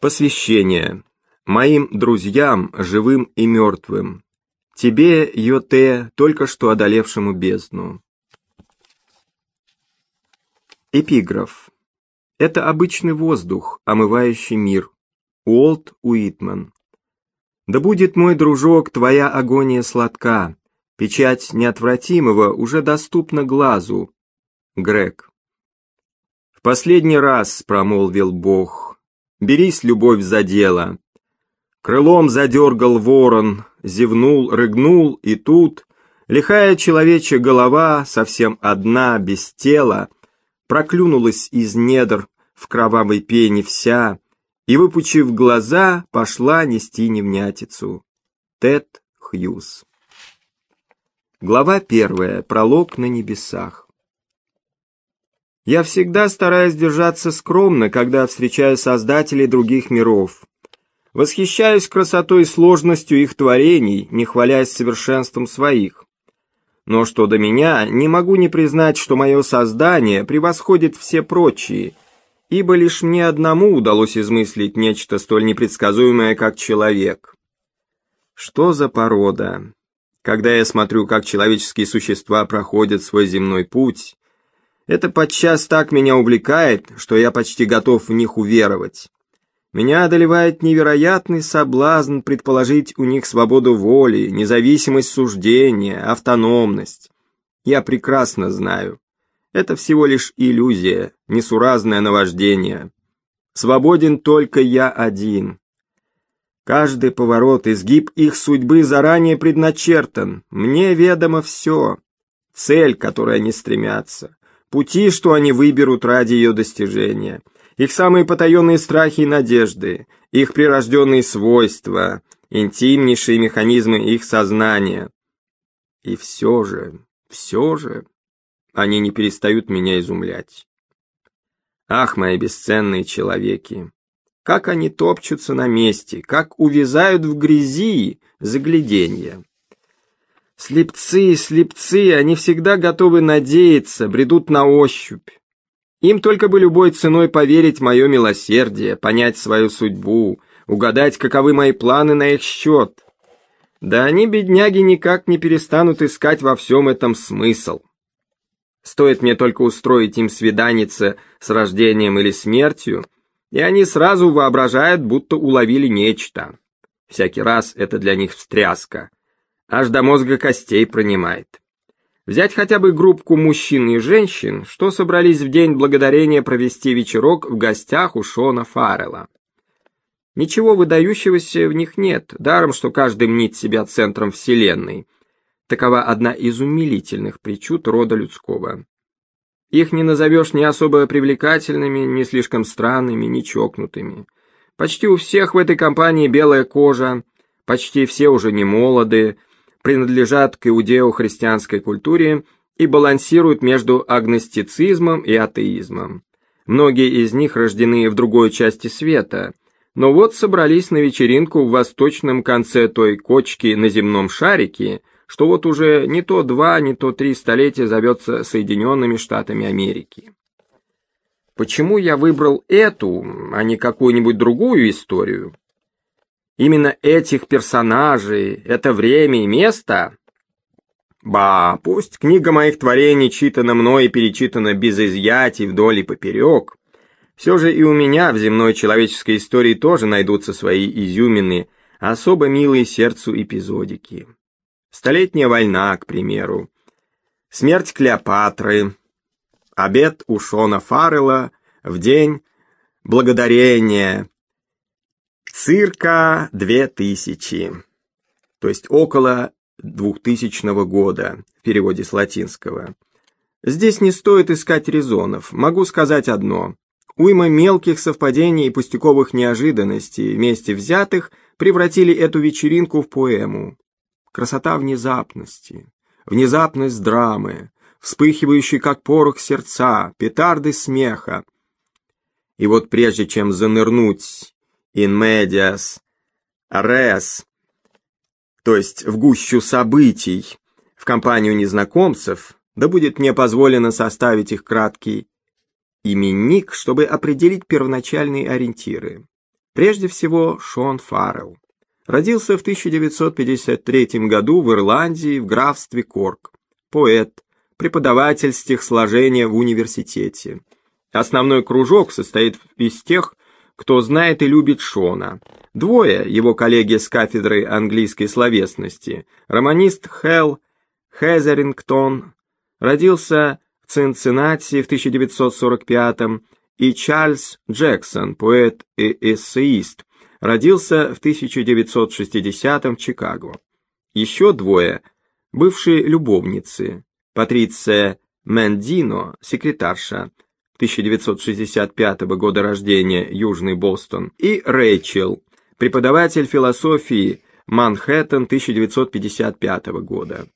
Посвящение. Моим друзьям, живым и мертвым. Тебе, Йоте, только что одолевшему бездну. Эпиграф. Это обычный воздух, омывающий мир. Уолт Уитман. Да будет, мой дружок, твоя агония сладка. Печать неотвратимого уже доступна глазу. Грег. В последний раз промолвил Бог, берись, любовь, за дело. Крылом задергал ворон, зевнул, рыгнул, и тут лихая человечья голова, совсем одна, без тела, проклюнулась из недр в кровавой пене вся, и, выпучив глаза, пошла нести невнятицу. Тед Хьюз Глава первая. Пролог на небесах. Я всегда стараюсь держаться скромно, когда встречаю создателей других миров. Восхищаюсь красотой и сложностью их творений, не хвалясь совершенством своих. Но что до меня, не могу не признать, что мое создание превосходит все прочие, ибо лишь мне одному удалось измыслить нечто столь непредсказуемое, как человек. Что за порода? Когда я смотрю, как человеческие существа проходят свой земной путь, это подчас так меня увлекает, что я почти готов в них уверовать. Меня одолевает невероятный соблазн предположить у них свободу воли, независимость суждения, автономность. Я прекрасно знаю. Это всего лишь иллюзия, несуразное наваждение. Свободен только я один. Каждый поворот, изгиб их судьбы заранее предначертан. Мне ведомо все. Цель, которой они стремятся пути, что они выберут ради ее достижения, их самые потаенные страхи и надежды, их прирожденные свойства, интимнейшие механизмы их сознания. И все же, все же, они не перестают меня изумлять. Ах, мои бесценные человеки! Как они топчутся на месте, как увязают в грязи загляденья. Слепцы, слепцы, они всегда готовы надеяться, бредут на ощупь. Им только бы любой ценой поверить мое милосердие, понять свою судьбу, угадать, каковы мои планы на их счет. Да они, бедняги, никак не перестанут искать во всем этом смысл. Стоит мне только устроить им свиданице с рождением или смертью, и они сразу воображают, будто уловили нечто. Всякий раз это для них встряска аж до мозга костей пронимает. Взять хотя бы группку мужчин и женщин, что собрались в день благодарения провести вечерок в гостях у Шона Фаррелла. Ничего выдающегося в них нет, даром, что каждый мнит себя центром вселенной. Такова одна из умилительных причуд рода людского. Их не назовешь ни особо привлекательными, ни слишком странными, ни чокнутыми. Почти у всех в этой компании белая кожа, почти все уже не молоды, принадлежат к иудео-христианской культуре и балансируют между агностицизмом и атеизмом. Многие из них рождены в другой части света, но вот собрались на вечеринку в восточном конце той кочки на земном шарике, что вот уже не то два, не то три столетия зовется Соединенными Штатами Америки. Почему я выбрал эту, а не какую-нибудь другую историю? Именно этих персонажей, это время и место? Ба, пусть книга моих творений читана мной и перечитана без изъятий вдоль и поперек, все же и у меня в земной человеческой истории тоже найдутся свои изюмины, особо милые сердцу эпизодики. Столетняя война, к примеру, смерть Клеопатры, обед у Шона Фаррелла в день благодарения, Цирка 2000, то есть около 2000 года, в переводе с латинского. Здесь не стоит искать резонов, могу сказать одно. Уйма мелких совпадений и пустяковых неожиданностей вместе взятых превратили эту вечеринку в поэму. Красота внезапности, внезапность драмы, вспыхивающие как порох сердца, петарды смеха. И вот прежде чем занырнуть in medias res, то есть в гущу событий, в компанию незнакомцев, да будет мне позволено составить их краткий именник, чтобы определить первоначальные ориентиры. Прежде всего, Шон Фаррелл. Родился в 1953 году в Ирландии в графстве Корк. Поэт, преподаватель стихосложения в университете. Основной кружок состоит из тех, кто знает и любит Шона. Двое, его коллеги с кафедры английской словесности, романист Хелл Хезерингтон, родился в Цинциннати в 1945 и Чарльз Джексон, поэт и эссеист, родился в 1960 в Чикаго. Еще двое – бывшие любовницы, Патриция Мендино, секретарша, 1965 года рождения, Южный Бостон, и Рэйчел, преподаватель философии, Манхэттен, 1955 года.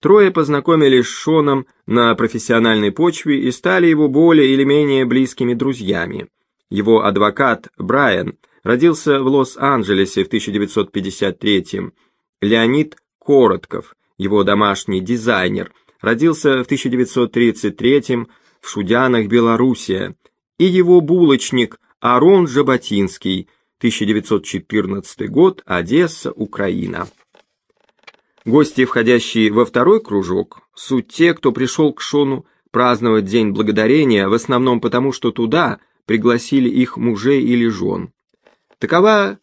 Трое познакомились с Шоном на профессиональной почве и стали его более или менее близкими друзьями. Его адвокат Брайан родился в Лос-Анджелесе в 1953 Леонид Коротков, его домашний дизайнер, родился в 1933 в Шудянах, Белоруссия, и его булочник Арон Жаботинский, 1914 год, Одесса, Украина. Гости, входящие во второй кружок, суть те, кто пришел к Шону праздновать День Благодарения, в основном потому, что туда пригласили их мужей или жен. Такова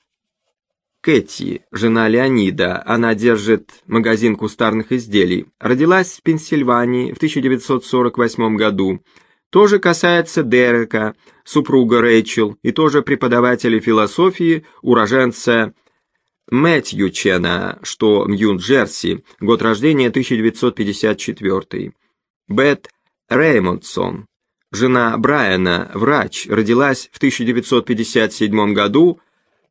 Кэти, жена Леонида, она держит магазин кустарных изделий, родилась в Пенсильвании в 1948 году. Тоже касается Дерека, супруга Рэйчел, и тоже преподавателя философии, уроженца Мэтью Чена, что Нью-Джерси, год рождения 1954. Бет Реймондсон, жена Брайана, врач, родилась в 1957 году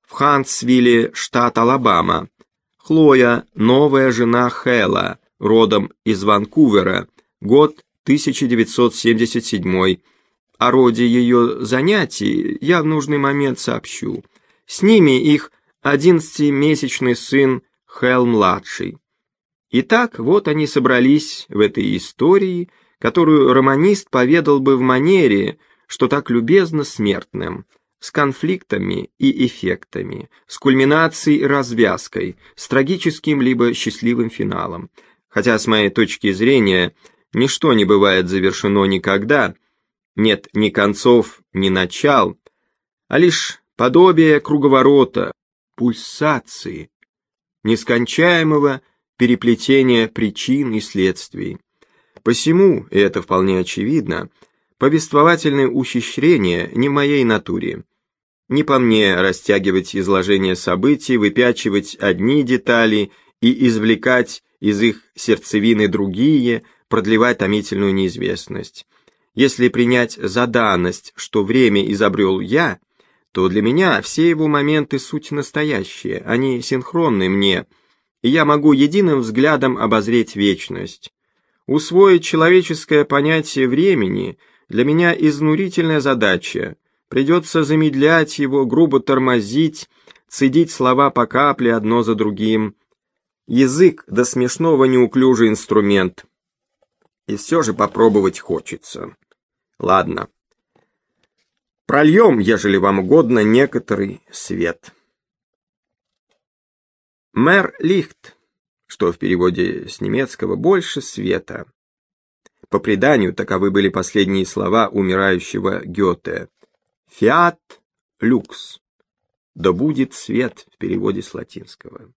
в Хантсвилле, штат Алабама. Хлоя, новая жена Хэла, родом из Ванкувера, год 1977. О роде ее занятий я в нужный момент сообщу. С ними их одиннадцатимесячный сын Хэл-младший. Итак, вот они собрались в этой истории, которую романист поведал бы в манере, что так любезно смертным, с конфликтами и эффектами, с кульминацией и развязкой, с трагическим либо счастливым финалом. Хотя, с моей точки зрения, ничто не бывает завершено никогда, нет ни концов, ни начал, а лишь подобие круговорота, пульсации, нескончаемого переплетения причин и следствий. Посему, и это вполне очевидно, повествовательное ухищрение не в моей натуре. Не по мне растягивать изложение событий, выпячивать одни детали и извлекать из их сердцевины другие, продлевать томительную неизвестность. Если принять за данность, что время изобрел я – то для меня все его моменты суть настоящие, они синхронны мне, и я могу единым взглядом обозреть вечность. Усвоить человеческое понятие времени для меня изнурительная задача. Придется замедлять его, грубо тормозить, цедить слова по капле одно за другим. Язык до смешного неуклюжий инструмент. И все же попробовать хочется. Ладно, Прольем, ежели вам угодно, некоторый свет. Мэр Лихт, что в переводе с немецкого «больше света». По преданию, таковы были последние слова умирающего Гёте. «Фиат люкс» — «да будет свет» в переводе с латинского.